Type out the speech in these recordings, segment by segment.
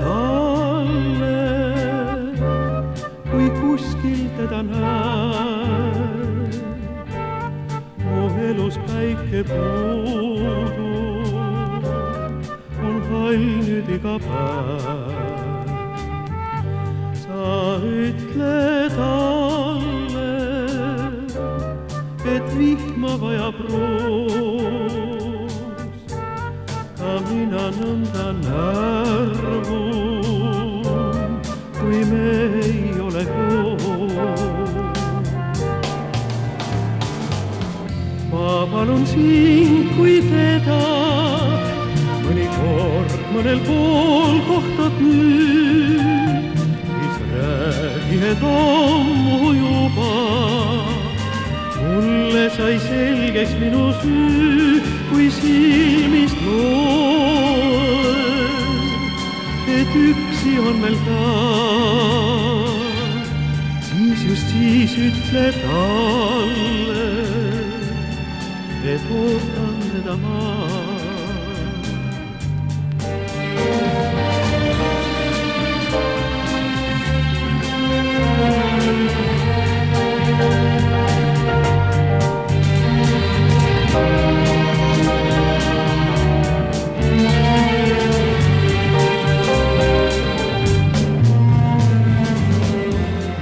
talle, kui kuskil teda näen. oh elus päike puudu, on hall nüüd iga päev. sa ütle talle, et vihma vajab roos. Kamina nundanaa. Palun sind, kui teda mõnikord mõnel pool kohtad nüüd, siis räägi, et ammu juba mulle sai selgeks minu süü, kui silmist loen, et üksi on meil ka. siis just siis ütle talle et ootan teda ma.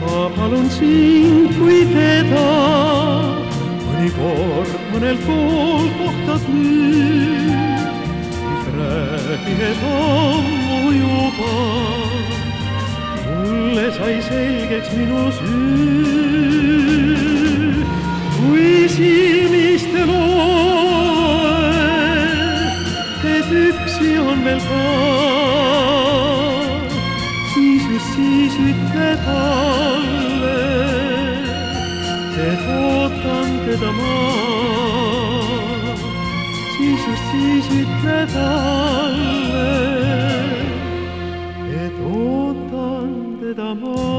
ma palun sind, kui teda mõnikord mõnel pool kohtad nüüd, siis räägi, et ammu juba. Mulle sai selgeks minu süü, kui silmist loen, et üksi on veel ka, siis just siis ütle talle et ootan teda ma. siis just siis ütle talle, et ootan teda ma.